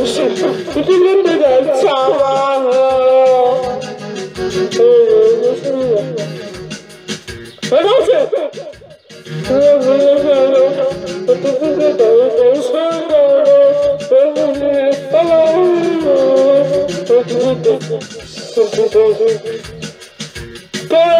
karışık Tipinin bile çalanı Nedense Go!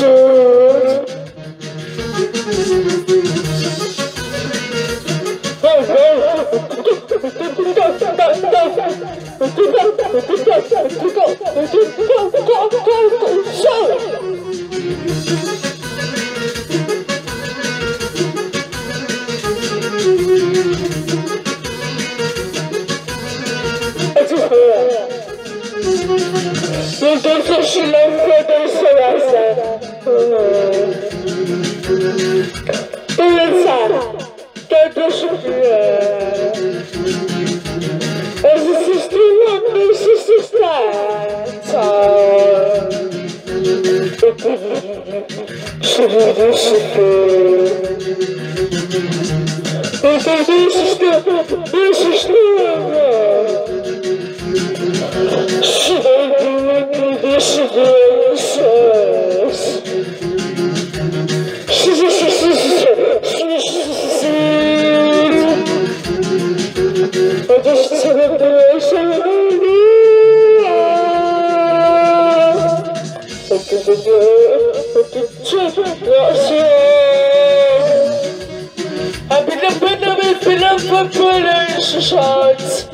eu She did for she lived for the Sarasa. Beleza, que deixa ver. Essa sister não deixa se estraçar. She did she did. Essa sister, essa sister. love pronunciations.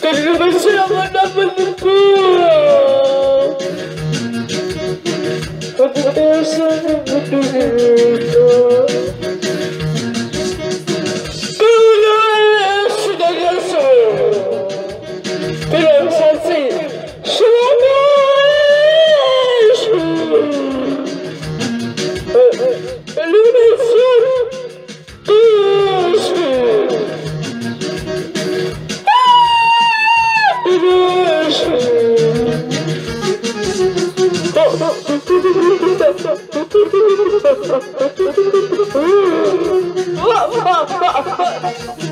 Can you mention what happened to people? What the hell is うわうわうわう